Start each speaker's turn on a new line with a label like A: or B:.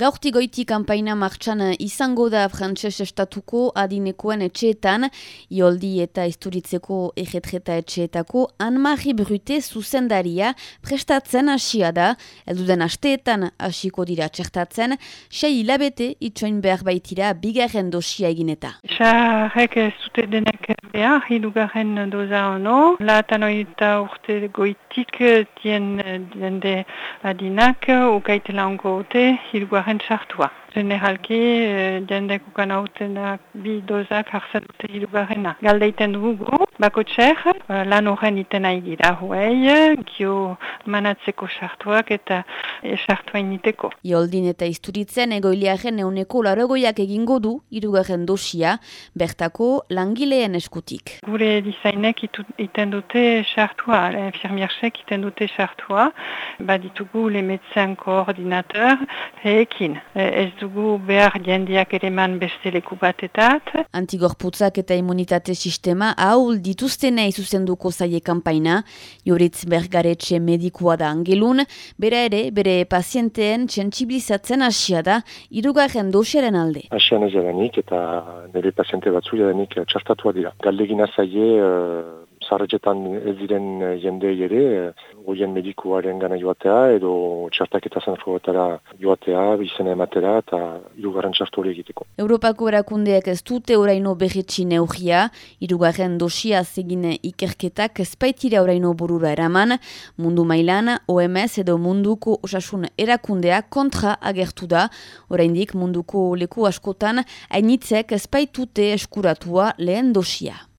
A: Gaurti goiti kanpaina martxan izango da frantses estatuko adinekoen etxeetan, ioldi eta isturitzeko egetreta etxeetako Anne-Marie Brute zuzendaria prestatzen hasia da, elduden asteetan hasiko dira txertatzen, sei hilabete itxoin behar baitira bigarren dosia egineta.
B: Xarrek ez dute denek behar, hilugarren doza ono, latan oita urte goitik dien dende adinak, ukaitela onko ote, hilugarren hirugarren sartua. Generalki, jendek ukan hautenak bi dozak hartzen dute hirugarrena. Galdeiten dugu, bako txer, lan horren iten nahi gira huei, gio manatzeko sartuak eta sartua initeko.
A: Ioldin eta isturitzen egoiliaren euneko larogoiak egingo du hirugarren dosia, bertako langileen eskutik.
B: Gure dizainek iten dute sartua, infirmiersek iten dute sartua, baditugu le médecin koordinateur, ekin. Ez dugu behar jendiak ere man beste leku batetat.
A: Antigorputzak eta immunitate sistema haul dituztenei zuzenduko zaie kampaina, Joritz Bergaretxe medikua da angelun, bera ere bere pazienteen txentsibilizatzen hasia da irugarren dosiaren alde.
C: Hasian ez eta nire paziente batzu jadanik txartatua dira. Galdegina zaie uh, zarretxetan ez diren eh, jende ere, eh, goien medikuaren gana joatea, edo txartak eta zanfroetara joatea, bizena ematera, eta irugarren txartu hori egiteko.
A: Europako erakundeak ez dute oraino berretxi neugia, irugarren dosia zegine ikerketak ezpaitire oraino burura eraman, mundu mailan, OMS edo munduko osasun erakundea kontra agertu da, oraindik munduko leku askotan, hainitzek ezpaitute eskuratua lehen dosia.